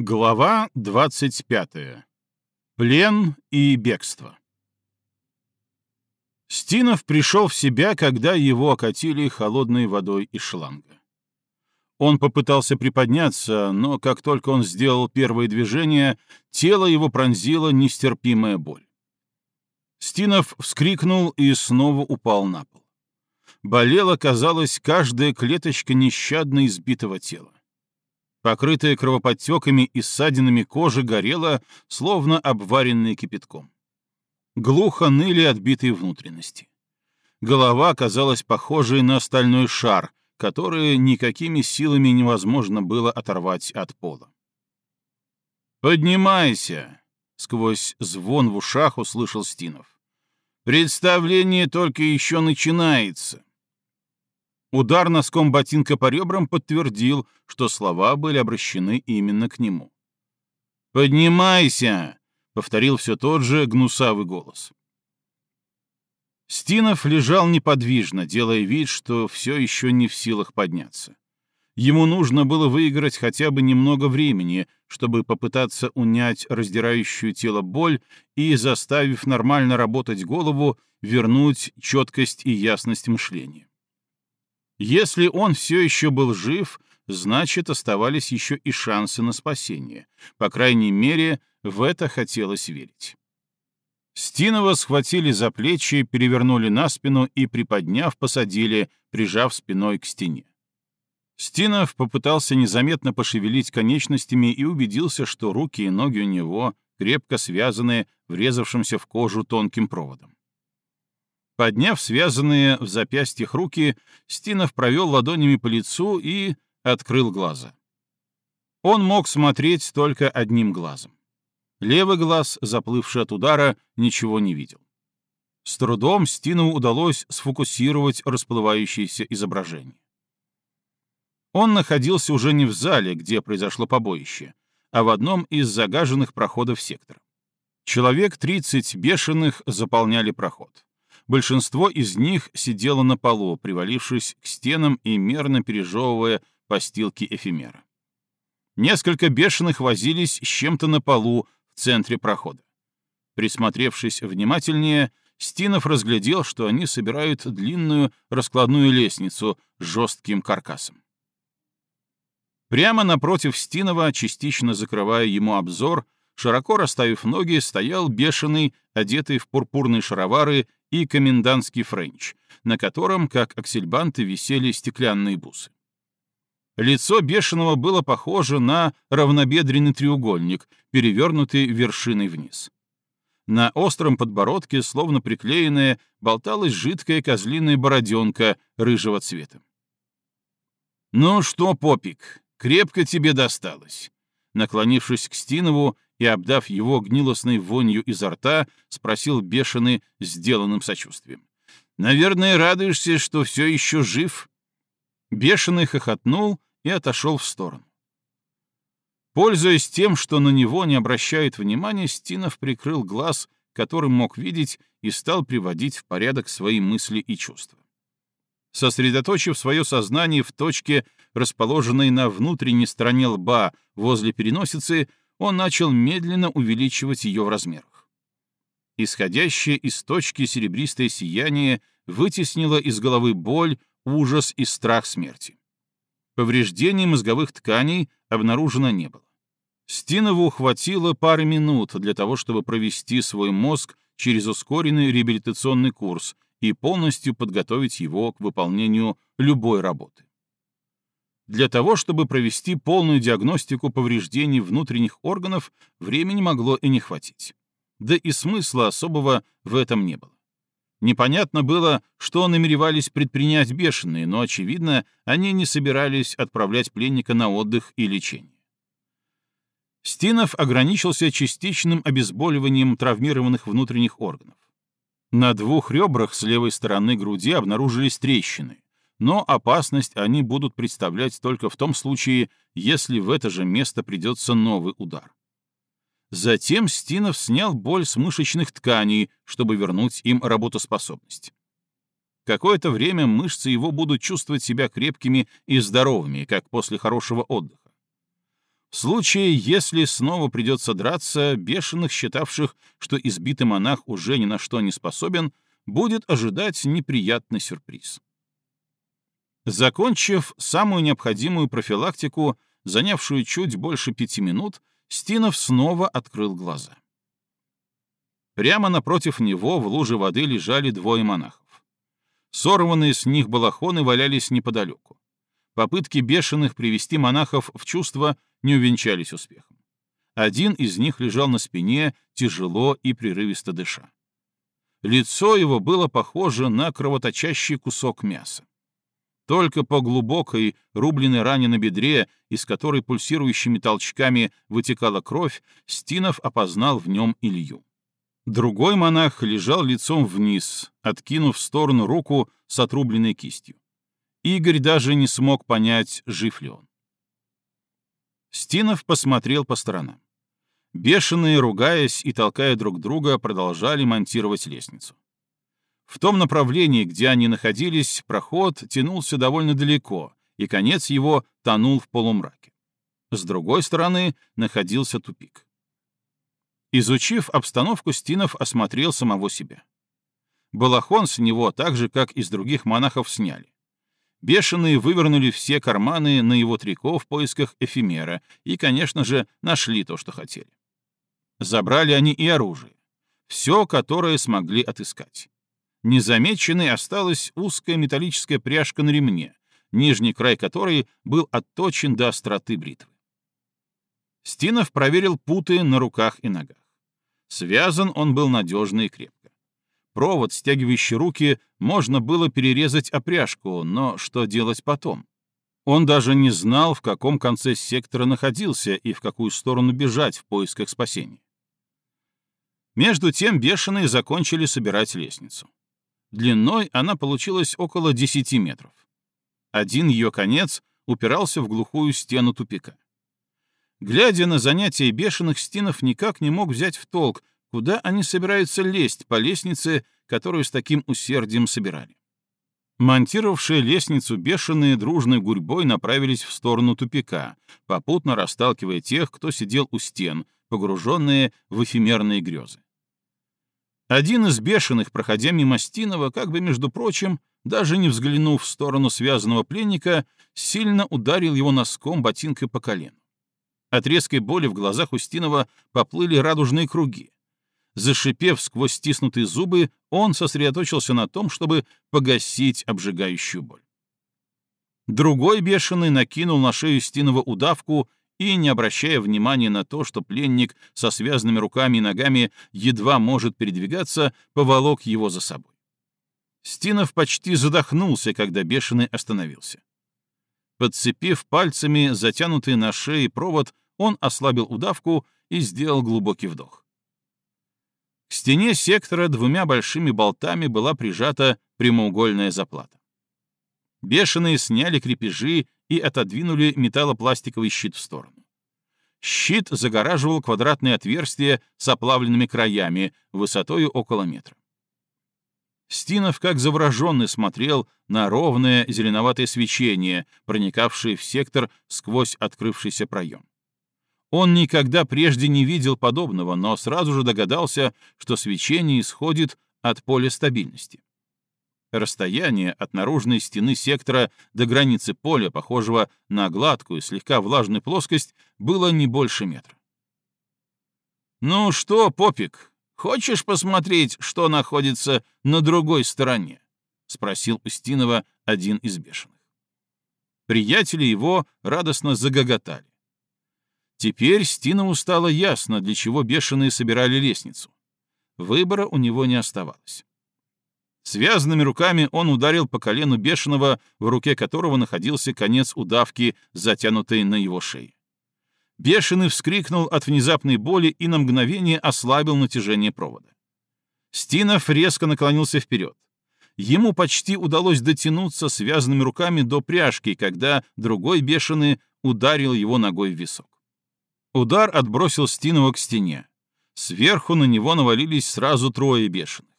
Глава 25. Плен и бегство. Стинов пришел в себя, когда его окатили холодной водой из шланга. Он попытался приподняться, но как только он сделал первое движение, тело его пронзила нестерпимая боль. Стинов вскрикнул и снова упал на пол. Болела, казалось, каждая клеточка нещадно избитого тела. Покрытая кровоподтеками и ссадинами кожа горела, словно обваренная кипятком. Глухо ныли отбитые внутренности. Голова казалась похожей на стальной шар, который никакими силами невозможно было оторвать от пола. «Поднимайся!» — сквозь звон в ушах услышал Стинов. «Представление только еще начинается. Удар носком ботинка по ребрам подтвердил, что слова были обращены именно к нему. «Поднимайся!» — повторил все тот же гнусавый голос. Стинов лежал неподвижно, делая вид, что все еще не в силах подняться. Ему нужно было выиграть хотя бы немного времени, чтобы попытаться унять раздирающую тело боль и, заставив нормально работать голову, вернуть четкость и ясность мышления. Если он все еще был жив, значит, оставались еще и шансы на спасение. По крайней мере, в это хотелось верить. Стинова схватили за плечи, перевернули на спину и, приподняв, посадили, прижав спиной к стене. Стинов попытался незаметно пошевелить конечностями и убедился, что руки и ноги у него крепко связаны врезавшимся в кожу тонким проводом. Подняв связанные в запястьях руки, Стинов провел ладонями по лицу и открыл глаза. Он мог смотреть только одним глазом. Левый глаз, заплывший от удара, ничего не видел. С трудом Стину удалось сфокусировать расплывающееся изображение. Он находился уже не в зале, где произошло побоище, а в одном из загаженных проходов сектора. Человек 30 бешеных заполняли проход. Большинство из них сидело на полу, привалившись к стенам и мерно пережевывая постилки эфемера. Несколько бешеных возились с чем-то на полу в центре прохода. Присмотревшись внимательнее, Стинов разглядел, что они собирают длинную раскладную лестницу с жестким каркасом. Прямо напротив Стинова, частично закрывая ему обзор, широко расставив ноги, стоял бешеный, одетый в пурпурные шаровары и комендантский френч, на котором, как аксельбанты, висели стеклянные бусы. Лицо бешеного было похоже на равнобедренный треугольник, перевернутый вершиной вниз. На остром подбородке, словно приклеенная, болталась жидкая козлиная бороденка рыжего цвета. «Ну что, попик, крепко тебе досталось!» Наклонившись к Стинову и, обдав его гнилостной вонью изо рта, спросил бешеный, сделанным сочувствием. «Наверное, радуешься, что все еще жив?» Бешеный хохотнул и отошел в сторону. Пользуясь тем, что на него не обращают внимания, Стинов прикрыл глаз, которым мог видеть, и стал приводить в порядок свои мысли и чувства. Сосредоточив свое сознание в точке, расположенной на внутренней стороне лба возле переносицы, он начал медленно увеличивать ее в размерах. Исходящее из точки серебристое сияние вытеснило из головы боль, ужас и страх смерти. Повреждений мозговых тканей обнаружено не было. Стинову хватило пары минут для того, чтобы провести свой мозг через ускоренный реабилитационный курс и полностью подготовить его к выполнению любой работы. Для того, чтобы провести полную диагностику повреждений внутренних органов, времени могло и не хватить. Да и смысла особого в этом не было. Непонятно было, что намеревались предпринять бешеные, но, очевидно, они не собирались отправлять пленника на отдых и лечение. Стинов ограничился частичным обезболиванием травмированных внутренних органов. На двух ребрах с левой стороны груди обнаружились трещины, но опасность они будут представлять только в том случае, если в это же место придется новый удар. Затем Стинов снял боль с мышечных тканей, чтобы вернуть им работоспособность. Какое-то время мышцы его будут чувствовать себя крепкими и здоровыми, как после хорошего отдыха. В случае, если снова придется драться, бешеных, считавших, что избитый монах уже ни на что не способен, будет ожидать неприятный сюрприз. Закончив самую необходимую профилактику, занявшую чуть больше пяти минут, Стинов снова открыл глаза. Прямо напротив него в луже воды лежали двое монахов. Сорванные с них балахоны валялись неподалеку. Попытки бешеных привести монахов в чувство не увенчались успехом. Один из них лежал на спине, тяжело и прерывисто дыша. Лицо его было похоже на кровоточащий кусок мяса. Только по глубокой, рубленной ране на бедре, из которой пульсирующими толчками вытекала кровь, Стинов опознал в нем Илью. Другой монах лежал лицом вниз, откинув в сторону руку с отрубленной кистью. Игорь даже не смог понять, жив ли он. Стинов посмотрел по сторонам. Бешеные, ругаясь и толкая друг друга, продолжали монтировать лестницу. В том направлении, где они находились, проход тянулся довольно далеко, и конец его тонул в полумраке. С другой стороны находился тупик. Изучив обстановку, Стинов осмотрел самого себя. Балахон с него, так же, как и с других монахов, сняли. Бешеные вывернули все карманы на его трико в поисках эфемера и, конечно же, нашли то, что хотели. Забрали они и оружие. Все, которое смогли отыскать. Незамеченной осталась узкая металлическая пряжка на ремне, нижний край которой был отточен до остроты бритвы. Стинов проверил путы на руках и ногах. Связан он был надежно и крепко. Провод, стягивающий руки, можно было перерезать опряжку, но что делать потом? Он даже не знал, в каком конце сектора находился и в какую сторону бежать в поисках спасения. Между тем бешеные закончили собирать лестницу. Длиной она получилась около 10 метров. Один ее конец упирался в глухую стену тупика. Глядя на занятия бешеных, Стинов никак не мог взять в толк, куда они собираются лезть по лестнице, которую с таким усердием собирали. Монтировавшие лестницу бешеные дружной гурьбой направились в сторону тупика, попутно расталкивая тех, кто сидел у стен, погруженные в эфемерные грезы. Один из бешеных, проходя мимо Стинова, как бы, между прочим, даже не взглянув в сторону связанного пленника, сильно ударил его носком ботинкой по колену. От резкой боли в глазах Устинова поплыли радужные круги. Зашипев сквозь стиснутые зубы, он сосредоточился на том, чтобы погасить обжигающую боль. Другой бешеный накинул на шею Стинова удавку и, не обращая внимания на то, что пленник со связанными руками и ногами едва может передвигаться, поволок его за собой. Стинов почти задохнулся, когда бешеный остановился. Подцепив пальцами затянутый на шее провод, он ослабил удавку и сделал глубокий вдох. К стене сектора двумя большими болтами была прижата прямоугольная заплата. Бешеные сняли крепежи и отодвинули металлопластиковый щит в сторону. Щит загораживал квадратное отверстие с оплавленными краями, высотою около метра. Стинов, как завороженный, смотрел на ровное зеленоватое свечение, проникавшее в сектор сквозь открывшийся проем. Он никогда прежде не видел подобного, но сразу же догадался, что свечение исходит от поля стабильности. Расстояние от наружной стены сектора до границы поля, похожего на гладкую, слегка влажную плоскость, было не больше метра. «Ну что, Попик, хочешь посмотреть, что находится на другой стороне?» — спросил Устинова один из бешеных. Приятели его радостно загоготали. Теперь Стинову стало ясно, для чего бешеные собирали лестницу. Выбора у него не оставалось. Связанными руками он ударил по колену бешеного, в руке которого находился конец удавки, затянутой на его шее. Бешеный вскрикнул от внезапной боли и на мгновение ослабил натяжение провода. Стинов резко наклонился вперед. Ему почти удалось дотянуться связанными руками до пряжки, когда другой бешеный ударил его ногой в висок. Удар отбросил Стинова к стене. Сверху на него навалились сразу трое бешеных.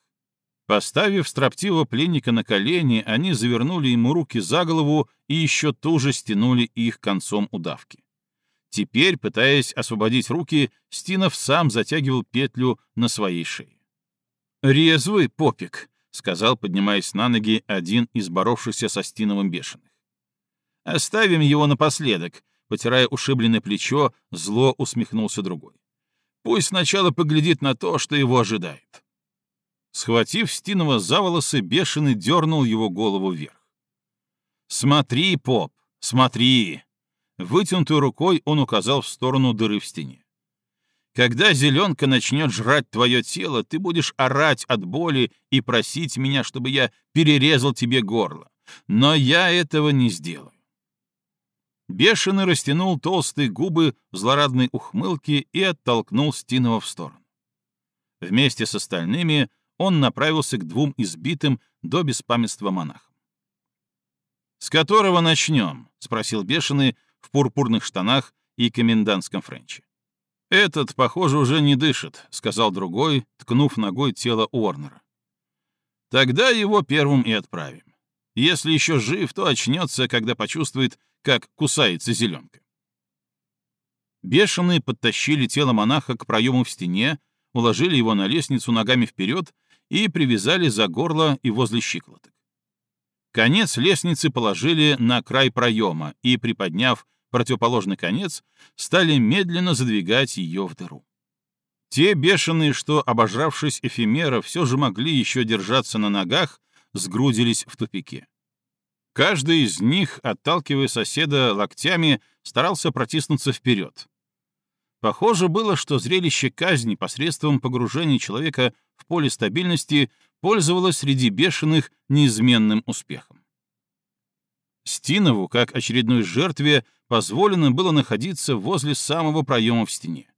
Поставив строптивого пленника на колени, они завернули ему руки за голову и еще туже стянули их концом удавки. Теперь, пытаясь освободить руки, Стинов сам затягивал петлю на своей шее. «Резвый попик», — сказал, поднимаясь на ноги, один из боровшихся со Стиновым бешеных. «Оставим его напоследок», — потирая ушибленное плечо, зло усмехнулся другой. «Пусть сначала поглядит на то, что его ожидает». Схватив Стинова за волосы, бешеный дернул его голову вверх. «Смотри, поп, смотри!» Вытянутой рукой он указал в сторону дыры в стене. Когда зеленка начнет жрать твое тело, ты будешь орать от боли и просить меня, чтобы я перерезал тебе горло. Но я этого не сделаю. Бешеный растянул толстые губы злорадной ухмылке и оттолкнул Стинова в сторону. Вместе с остальными он направился к двум избитым до беспамятства монахам. «С которого начнем?» — спросил Бешеный в пурпурных штанах и комендантском френче. «Этот, похоже, уже не дышит», — сказал другой, ткнув ногой тело Уорнера. «Тогда его первым и отправим. Если еще жив, то очнется, когда почувствует, как кусается зеленка». Бешеные подтащили тело монаха к проему в стене, уложили его на лестницу ногами вперед и привязали за горло и возле щиколоток. Конец лестницы положили на край проема и, приподняв противоположный конец, стали медленно задвигать ее в дыру. Те бешеные, что, обожравшись эфемера, все же могли еще держаться на ногах, сгрудились в тупике. Каждый из них, отталкивая соседа локтями, старался протиснуться вперед. Похоже было, что зрелище казни посредством погружения человека в поле стабильности пользовалось среди бешеных неизменным успехом. Стинову, как очередной жертве, позволено было находиться возле самого проема в стене.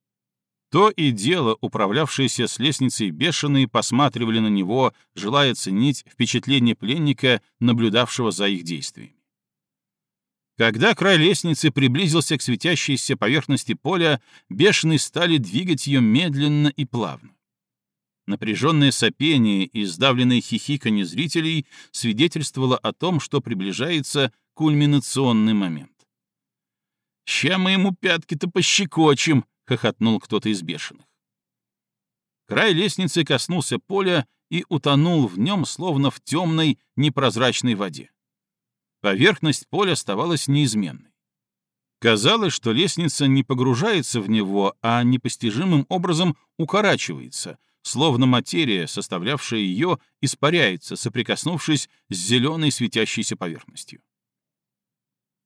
То и дело, управлявшиеся с лестницей бешеные, посматривали на него, желая ценить впечатление пленника, наблюдавшего за их действиями. Когда край лестницы приблизился к светящейся поверхности поля, бешеные стали двигать ее медленно и плавно. Напряженное сопение и сдавленное хихиканье зрителей свидетельствовало о том, что приближается кульминационный момент. «Ща мы ему пятки-то пощекочем!» — хохотнул кто-то из бешеных. Край лестницы коснулся поля и утонул в нем, словно в темной, непрозрачной воде. Поверхность поля оставалась неизменной. Казалось, что лестница не погружается в него, а непостижимым образом укорачивается, словно материя, составлявшая ее, испаряется, соприкоснувшись с зеленой светящейся поверхностью.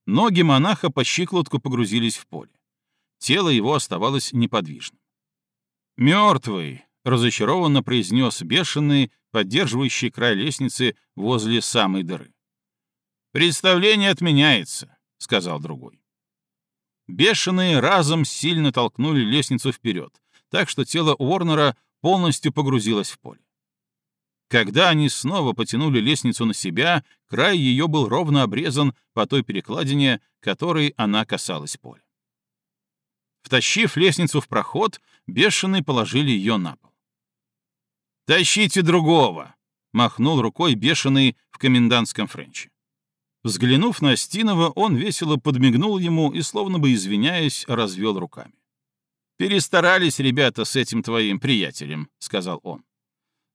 Ноги монаха по щиколотку погрузились в поле. Тело его оставалось неподвижным. «Мертвый!» — разочарованно произнес бешеный, поддерживающий край лестницы возле самой дыры. «Представление отменяется», — сказал другой. Бешеные разом сильно толкнули лестницу вперед, так что тело Уорнера полностью погрузилось в поле. Когда они снова потянули лестницу на себя, край ее был ровно обрезан по той перекладине, которой она касалась поля. Втащив лестницу в проход, бешеные положили ее на пол. «Тащите другого!» — махнул рукой бешеный в комендантском френче. Взглянув на Стинова, он весело подмигнул ему и, словно бы извиняясь, развел руками. «Перестарались ребята с этим твоим приятелем», — сказал он.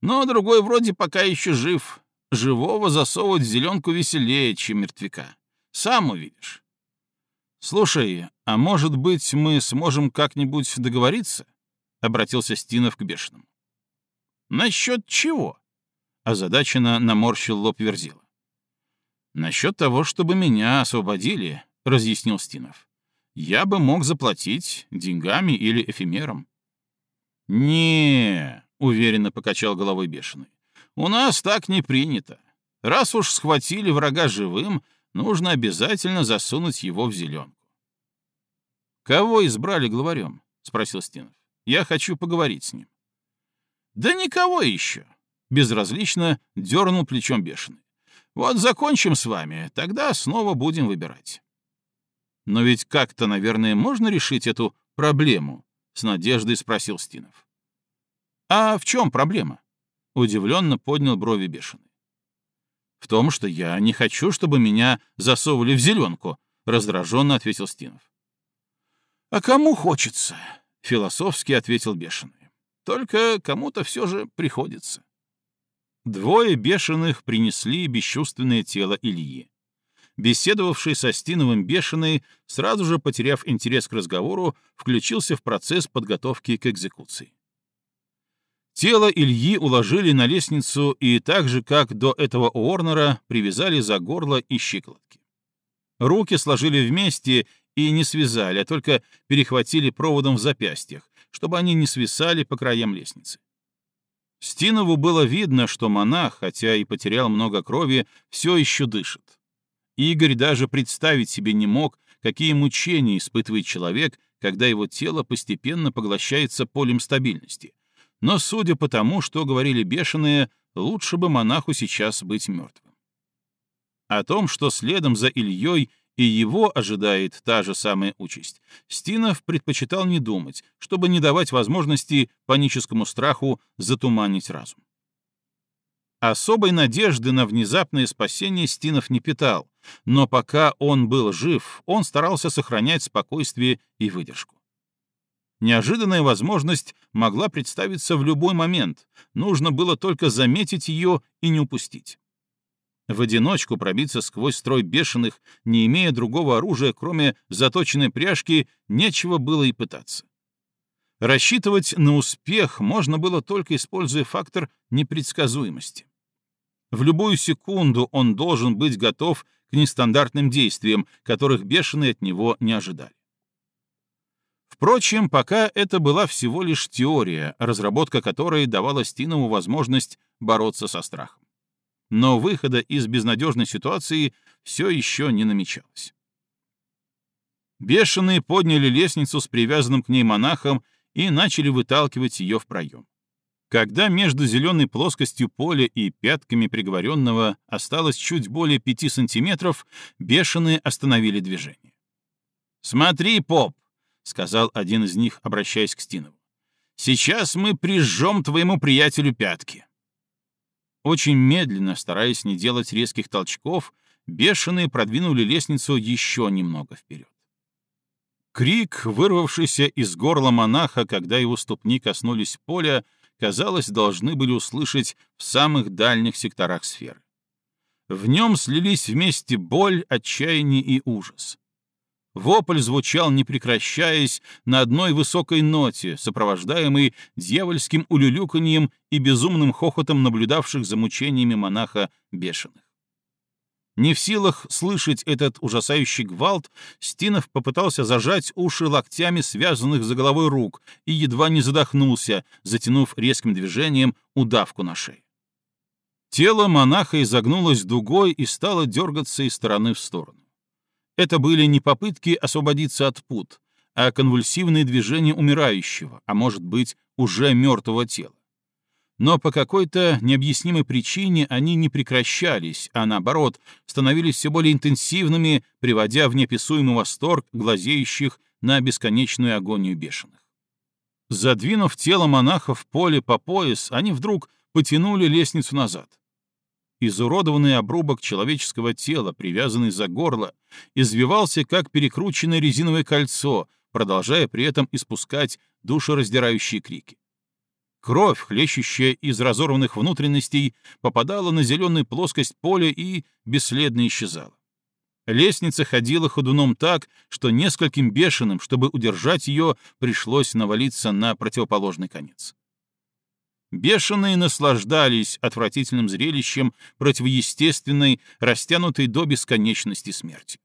Но другой вроде пока еще жив. Живого засовывать в зеленку веселее, чем мертвяка. Сам увидишь. Слушай, а может быть, мы сможем как-нибудь договориться? Обратился Стинов к бешеному. Насчет чего? Озадаченно наморщил лоб Верзила. Насчет того, чтобы меня освободили, разъяснил Стинов. Я бы мог заплатить деньгами или эфемером. не — уверенно покачал головой бешеный. «У нас так не принято. Раз уж схватили врага живым, нужно обязательно засунуть его в зеленку». «Кого избрали главарем?» — спросил Стинов. «Я хочу поговорить с ним». «Да никого еще!» — безразлично дернул плечом бешеный. «Вот закончим с вами, тогда снова будем выбирать». «Но ведь как-то, наверное, можно решить эту проблему?» — с надеждой спросил Стинов. «А в чем проблема?» — удивленно поднял брови бешеный. «В том, что я не хочу, чтобы меня засовывали в зеленку», — раздраженно ответил Стинов. «А кому хочется?» — философски ответил бешеный. «Только кому-то все же приходится». Двое бешеных принесли бесчувственное тело Ильи. Беседовавший со Стиновым бешеный, сразу же потеряв интерес к разговору, включился в процесс подготовки к экзекуции. Тело Ильи уложили на лестницу и так же, как до этого Уорнера, привязали за горло и щиколотки. Руки сложили вместе и не связали, а только перехватили проводом в запястьях, чтобы они не свисали по краям лестницы. Стинову было видно, что монах, хотя и потерял много крови, все еще дышит. Игорь даже представить себе не мог, какие мучения испытывает человек, когда его тело постепенно поглощается полем стабильности. Но судя по тому, что говорили бешеные, лучше бы монаху сейчас быть мертвым. О том, что следом за Ильей и его ожидает та же самая участь, Стинов предпочитал не думать, чтобы не давать возможности паническому страху затуманить разум. Особой надежды на внезапное спасение Стинов не питал, но пока он был жив, он старался сохранять спокойствие и выдержку. Неожиданная возможность могла представиться в любой момент, нужно было только заметить ее и не упустить. В одиночку пробиться сквозь строй бешеных, не имея другого оружия, кроме заточенной пряжки, нечего было и пытаться. Рассчитывать на успех можно было только используя фактор непредсказуемости. В любую секунду он должен быть готов к нестандартным действиям, которых бешеные от него не ожидали. Впрочем, пока это была всего лишь теория, разработка которой давала Стинову возможность бороться со страхом. Но выхода из безнадежной ситуации все еще не намечалось. Бешеные подняли лестницу с привязанным к ней монахом и начали выталкивать ее в проем. Когда между зеленой плоскостью поля и пятками приговоренного осталось чуть более пяти сантиметров, бешеные остановили движение. «Смотри, поп!» — сказал один из них, обращаясь к Стинову. «Сейчас мы прижжем твоему приятелю пятки». Очень медленно, стараясь не делать резких толчков, бешеные продвинули лестницу еще немного вперед. Крик, вырвавшийся из горла монаха, когда его ступни коснулись поля, казалось, должны были услышать в самых дальних секторах сферы. В нем слились вместе боль, отчаяние и ужас. Вопль звучал, не прекращаясь, на одной высокой ноте, сопровождаемый дьявольским улюлюканьем и безумным хохотом наблюдавших за мучениями монаха бешеных. Не в силах слышать этот ужасающий гвалт, Стинов попытался зажать уши локтями связанных за головой рук и едва не задохнулся, затянув резким движением удавку на шее. Тело монаха изогнулось дугой и стало дергаться из стороны в сторону. Это были не попытки освободиться от пут, а конвульсивные движения умирающего, а может быть, уже мертвого тела но по какой-то необъяснимой причине они не прекращались, а наоборот, становились все более интенсивными, приводя в неописуемый восторг глазеющих на бесконечную агонию бешеных. Задвинув тело монаха в поле по пояс, они вдруг потянули лестницу назад. Изуродованный обрубок человеческого тела, привязанный за горло, извивался, как перекрученное резиновое кольцо, продолжая при этом испускать душераздирающие крики. Кровь, хлещущая из разорванных внутренностей, попадала на зеленую плоскость поля и бесследно исчезала. Лестница ходила ходуном так, что нескольким бешеным, чтобы удержать ее, пришлось навалиться на противоположный конец. Бешеные наслаждались отвратительным зрелищем противоестественной, растянутой до бесконечности смерти.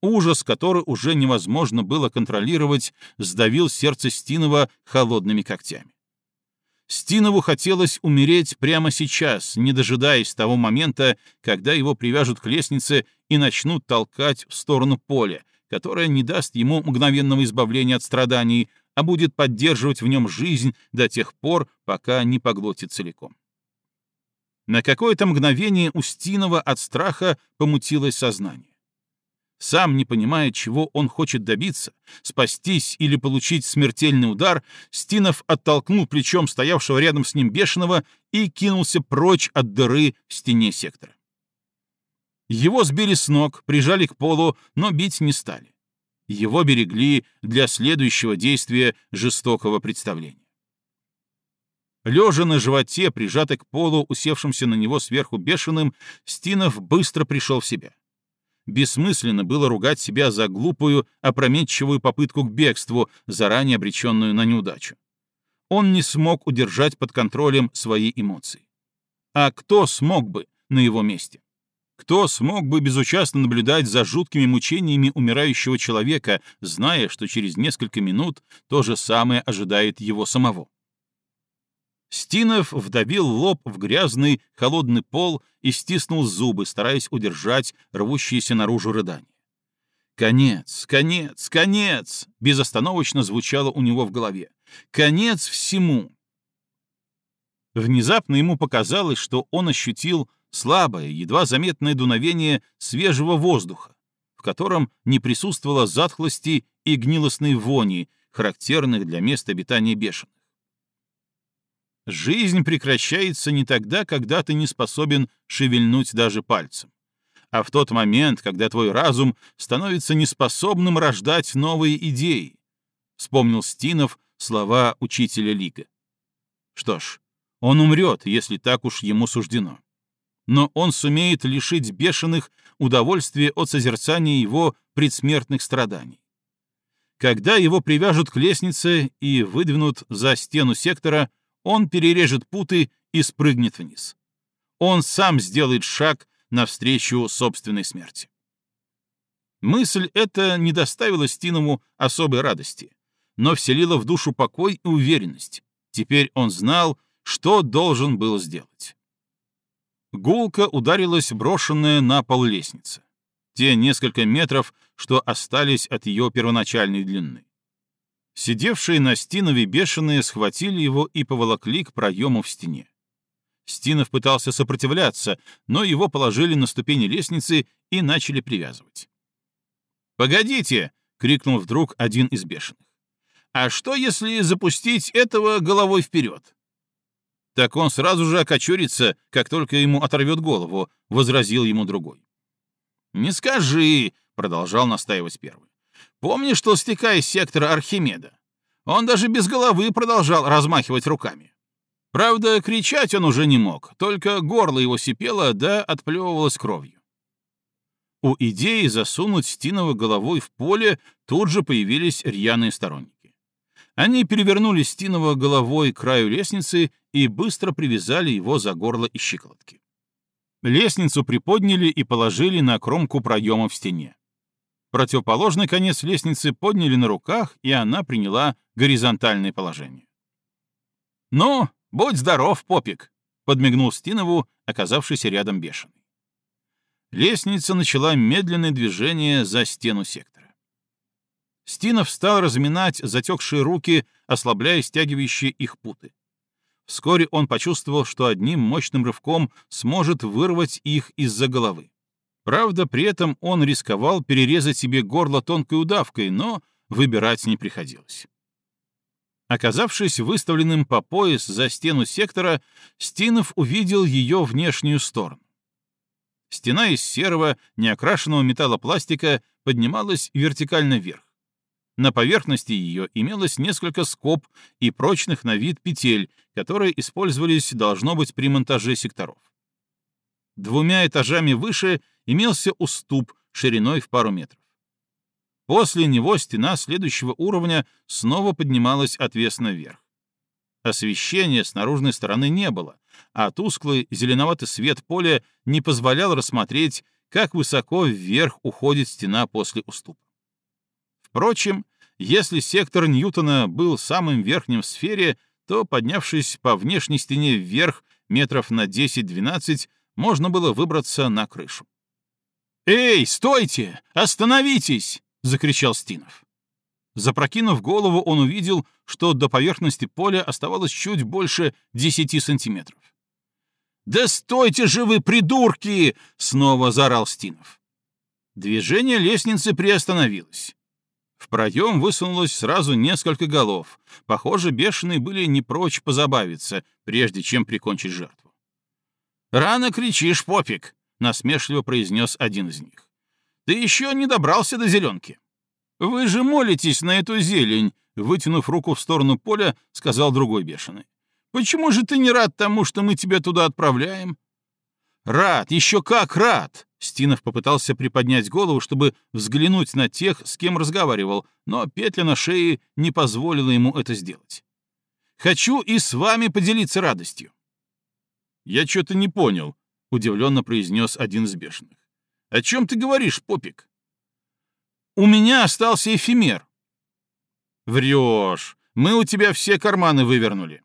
Ужас, который уже невозможно было контролировать, сдавил сердце Стинова холодными когтями. Стинову хотелось умереть прямо сейчас, не дожидаясь того момента, когда его привяжут к лестнице и начнут толкать в сторону поля, которое не даст ему мгновенного избавления от страданий, а будет поддерживать в нем жизнь до тех пор, пока не поглотит целиком. На какое-то мгновение у Стинова от страха помутилось сознание. Сам не понимая, чего он хочет добиться, спастись или получить смертельный удар, Стинов оттолкнул плечом стоявшего рядом с ним бешеного и кинулся прочь от дыры в стене сектора. Его сбили с ног, прижали к полу, но бить не стали. Его берегли для следующего действия жестокого представления. Лежа на животе, прижатый к полу, усевшимся на него сверху бешеным, Стинов быстро пришел в себя. Бессмысленно было ругать себя за глупую, опрометчивую попытку к бегству, заранее обреченную на неудачу. Он не смог удержать под контролем свои эмоции. А кто смог бы на его месте? Кто смог бы безучастно наблюдать за жуткими мучениями умирающего человека, зная, что через несколько минут то же самое ожидает его самого? Стинов вдавил лоб в грязный, холодный пол и стиснул зубы, стараясь удержать рвущиеся наружу рыдания. «Конец! Конец! Конец!» — безостановочно звучало у него в голове. «Конец всему!» Внезапно ему показалось, что он ощутил слабое, едва заметное дуновение свежего воздуха, в котором не присутствовало затхлости и гнилостной вони, характерных для места обитания бешеных. Жизнь прекращается не тогда, когда ты не способен шевельнуть даже пальцем, а в тот момент, когда твой разум становится неспособным рождать новые идеи. Вспомнил Стинов слова учителя Лига. Что ж, он умрет, если так уж ему суждено. Но он сумеет лишить бешеных удовольствия от созерцания его предсмертных страданий. Когда его привяжут к лестнице и выдвинут за стену сектора, он перережет путы и спрыгнет вниз. Он сам сделает шаг навстречу собственной смерти. Мысль эта не доставила Стинову особой радости, но вселила в душу покой и уверенность. Теперь он знал, что должен был сделать. Гулка ударилась брошенная на пол лестница. Те несколько метров, что остались от ее первоначальной длины. Сидевшие на Стинове бешеные схватили его и поволокли к проему в стене. Стинов пытался сопротивляться, но его положили на ступени лестницы и начали привязывать. «Погодите!» — крикнул вдруг один из бешеных. «А что, если запустить этого головой вперед?» «Так он сразу же окочурится, как только ему оторвет голову», — возразил ему другой. «Не скажи», — продолжал настаивать первый. Помнишь толстяка из сектора Архимеда? Он даже без головы продолжал размахивать руками. Правда, кричать он уже не мог, только горло его сипело да отплевывалось кровью. У идеи засунуть Стинова головой в поле тут же появились рьяные сторонники. Они перевернули Стинова головой к краю лестницы и быстро привязали его за горло и щиколотки. Лестницу приподняли и положили на кромку проема в стене. Противоположный конец лестницы подняли на руках, и она приняла горизонтальное положение. «Ну, будь здоров, попик!» — подмигнул Стинову, оказавшийся рядом бешеный. Лестница начала медленное движение за стену сектора. Стинов стал разминать затекшие руки, ослабляя стягивающие их путы. Вскоре он почувствовал, что одним мощным рывком сможет вырвать их из-за головы. Правда, при этом он рисковал перерезать себе горло тонкой удавкой, но выбирать не приходилось. Оказавшись выставленным по пояс за стену сектора, Стинов увидел ее внешнюю сторону. Стена из серого, неокрашенного металлопластика поднималась вертикально вверх. На поверхности ее имелось несколько скоб и прочных на вид петель, которые использовались, должно быть, при монтаже секторов. Двумя этажами выше имелся уступ шириной в пару метров. После него стена следующего уровня снова поднималась отвесно вверх. Освещения с наружной стороны не было, а тусклый зеленоватый свет поля не позволял рассмотреть, как высоко вверх уходит стена после уступа. Впрочем, если сектор Ньютона был самым верхним в сфере, то, поднявшись по внешней стене вверх метров на 10-12, можно было выбраться на крышу. «Эй, стойте! Остановитесь!» — закричал Стинов. Запрокинув голову, он увидел, что до поверхности поля оставалось чуть больше десяти сантиметров. «Да стойте же вы, придурки!» — снова заорал Стинов. Движение лестницы приостановилось. В проем высунулось сразу несколько голов. Похоже, бешеные были не прочь позабавиться, прежде чем прикончить жертву. «Рано кричишь, попик!» — насмешливо произнес один из них. «Ты еще не добрался до зеленки». «Вы же молитесь на эту зелень!» Вытянув руку в сторону поля, сказал другой бешеный. «Почему же ты не рад тому, что мы тебя туда отправляем?» «Рад, еще как рад!» Стинов попытался приподнять голову, чтобы взглянуть на тех, с кем разговаривал, но петля на шее не позволила ему это сделать. «Хочу и с вами поделиться радостью». «Я что-то не понял», — удивленно произнес один из бешеных. «О чем ты говоришь, Попик?» «У меня остался эфемер». «Врешь. Мы у тебя все карманы вывернули».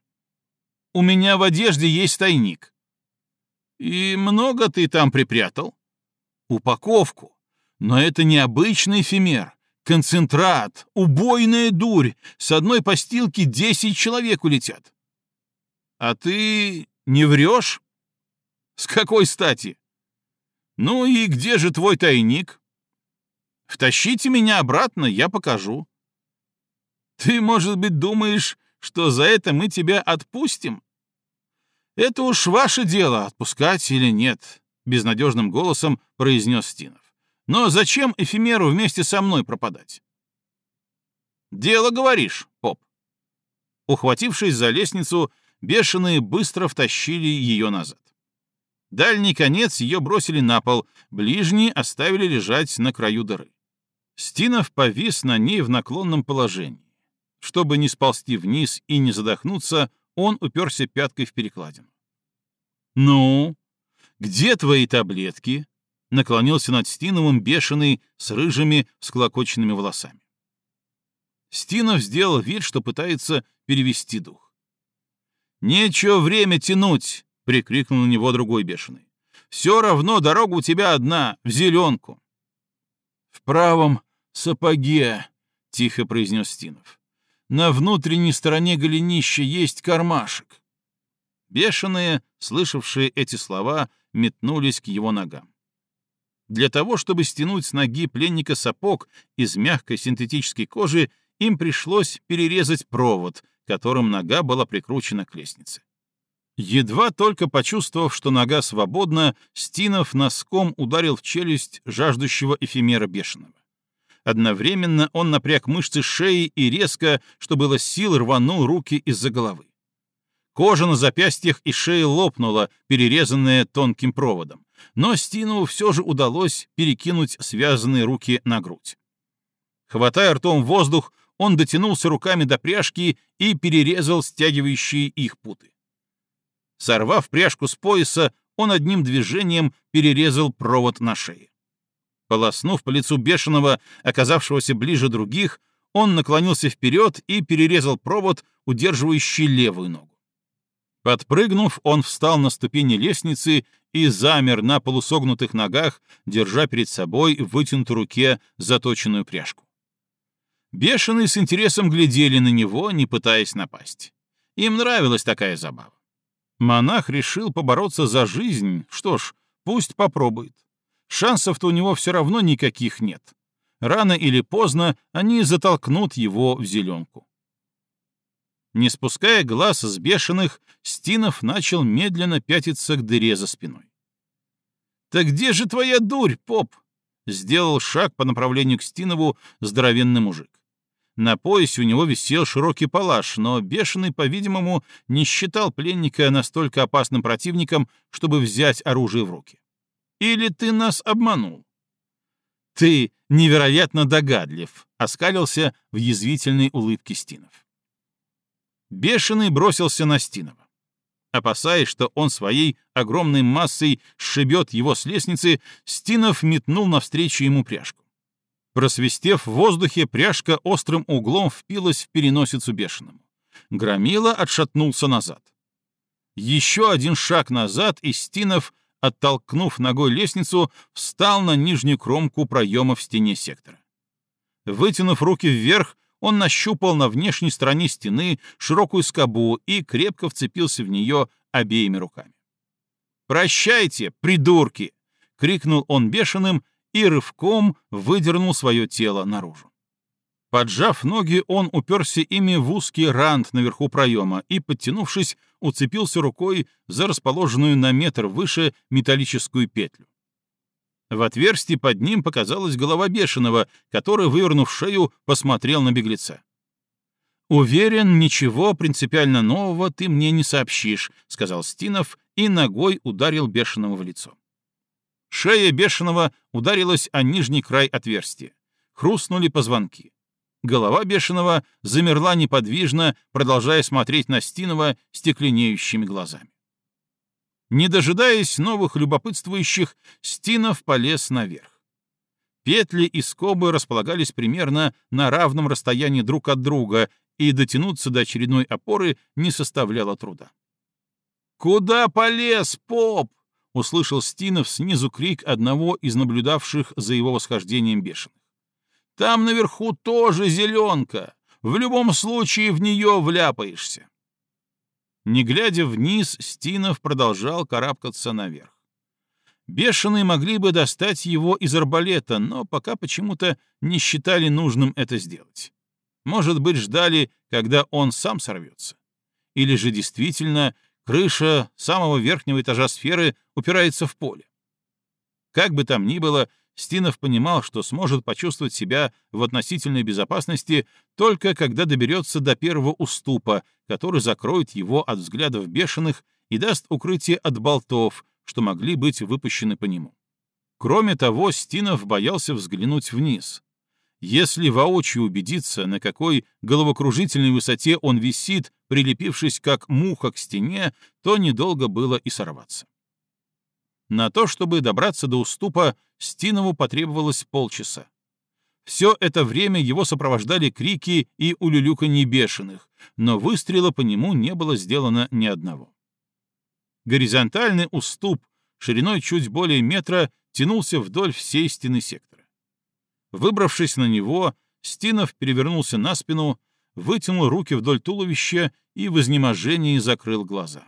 «У меня в одежде есть тайник». «И много ты там припрятал?» «Упаковку. Но это не обычный эфемер. Концентрат, убойная дурь. С одной постилки десять человек улетят». «А ты не врешь?» «С какой стати?» «Ну и где же твой тайник?» «Втащите меня обратно, я покажу». «Ты, может быть, думаешь, что за это мы тебя отпустим?» «Это уж ваше дело, отпускать или нет», — безнадежным голосом произнес Стинов. «Но зачем эфемеру вместе со мной пропадать?» «Дело говоришь, поп». Ухватившись за лестницу, бешеные быстро втащили ее назад. Дальний конец ее бросили на пол, ближний оставили лежать на краю дыры. Стинов повис на ней в наклонном положении. Чтобы не сползти вниз и не задохнуться, он уперся пяткой в перекладину. «Ну, где твои таблетки?» — наклонился над Стиновым бешеный с рыжими всклокоченными волосами. Стинов сделал вид, что пытается перевести дух. «Нечего время тянуть!» — прикрикнул на него другой бешеный. «Все равно дорога у тебя одна, в зеленку». «В правом сапоге», — тихо произнес Стинов. «На внутренней стороне голенища есть кармашек». Бешеные, слышавшие эти слова, метнулись к его ногам. Для того, чтобы стянуть с ноги пленника сапог из мягкой синтетической кожи, им пришлось перерезать провод, которым нога была прикручена к лестнице. Едва только почувствовав, что нога свободна, Стинов носком ударил в челюсть жаждущего эфемера бешеного. Одновременно он напряг мышцы шеи и резко, что было сил, рванул руки из-за головы. Кожа на запястьях и шее лопнула, перерезанная тонким проводом, но Стинову все же удалось перекинуть связанные руки на грудь. Хватая ртом воздух, он дотянулся руками до пряжки и перерезал стягивающие их путы. Сорвав пряжку с пояса, он одним движением перерезал провод на шее. Полоснув по лицу бешеного, оказавшегося ближе других, он наклонился вперед и перерезал провод, удерживающий левую ногу. Подпрыгнув, он встал на ступени лестницы и замер на полусогнутых ногах, держа перед собой в вытянутой руке заточенную пряжку. Бешеные с интересом глядели на него, не пытаясь напасть. Им нравилась такая забава. Монах решил побороться за жизнь, что ж, пусть попробует. Шансов-то у него все равно никаких нет. Рано или поздно они затолкнут его в зеленку. Не спуская глаз с бешеных, Стинов начал медленно пятиться к дыре за спиной. «Так где же твоя дурь, поп?» — сделал шаг по направлению к Стинову здоровенный мужик. На поясе у него висел широкий палаш, но Бешеный, по-видимому, не считал пленника настолько опасным противником, чтобы взять оружие в руки. «Или ты нас обманул?» «Ты невероятно догадлив», — оскалился в язвительной улыбке Стинов. Бешеный бросился на Стинова. Опасаясь, что он своей огромной массой сшибет его с лестницы, Стинов метнул навстречу ему пряжку. Просвистев в воздухе, пряжка острым углом впилась в переносицу бешеному. Громила отшатнулся назад. Еще один шаг назад, и Стинов, оттолкнув ногой лестницу, встал на нижнюю кромку проема в стене сектора. Вытянув руки вверх, он нащупал на внешней стороне стены широкую скобу и крепко вцепился в нее обеими руками. «Прощайте, придурки!» — крикнул он бешеным и рывком выдернул свое тело наружу. Поджав ноги, он уперся ими в узкий рант наверху проема и, подтянувшись, уцепился рукой за расположенную на метр выше металлическую петлю. В отверстии под ним показалась голова бешеного, который, вывернув шею, посмотрел на беглеца. «Уверен, ничего принципиально нового ты мне не сообщишь», — сказал Стинов и ногой ударил бешеного в лицо. Шея бешеного ударилась о нижний край отверстия. Хрустнули позвонки. Голова бешеного замерла неподвижно, продолжая смотреть на Стинова стекленеющими глазами. Не дожидаясь новых любопытствующих, Стинов полез наверх. Петли и скобы располагались примерно на равном расстоянии друг от друга, и дотянуться до очередной опоры не составляло труда. «Куда полез, поп?» — услышал Стинов снизу крик одного из наблюдавших за его восхождением бешеных. «Там наверху тоже зеленка. В любом случае в нее вляпаешься». Не глядя вниз, Стинов продолжал карабкаться наверх. Бешеные могли бы достать его из арбалета, но пока почему-то не считали нужным это сделать. Может быть, ждали, когда он сам сорвется. Или же действительно крыша самого верхнего этажа сферы упирается в поле. Как бы там ни было, Стинов понимал, что сможет почувствовать себя в относительной безопасности только когда доберется до первого уступа, который закроет его от взглядов бешеных и даст укрытие от болтов, что могли быть выпущены по нему. Кроме того, Стинов боялся взглянуть вниз. Если воочию убедиться, на какой головокружительной высоте он висит, прилепившись как муха к стене, то недолго было и сорваться. На то, чтобы добраться до уступа, Стинову потребовалось полчаса. Все это время его сопровождали крики и улюлюканье бешеных, но выстрела по нему не было сделано ни одного. Горизонтальный уступ, шириной чуть более метра, тянулся вдоль всей стены сектора. Выбравшись на него, Стинов перевернулся на спину, вытянул руки вдоль туловища и в изнеможении закрыл глаза.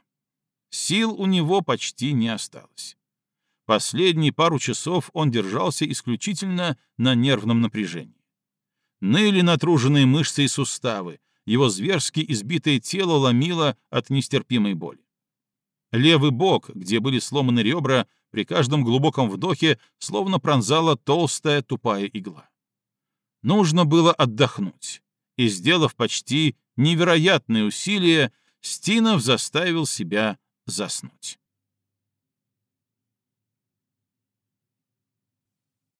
Сил у него почти не осталось. Последние пару часов он держался исключительно на нервном напряжении. Ныли натруженные мышцы и суставы, его зверски избитое тело ломило от нестерпимой боли. Левый бок, где были сломаны ребра, при каждом глубоком вдохе словно пронзала толстая тупая игла. Нужно было отдохнуть, и, сделав почти невероятные усилия, Стинов заставил себя заснуть.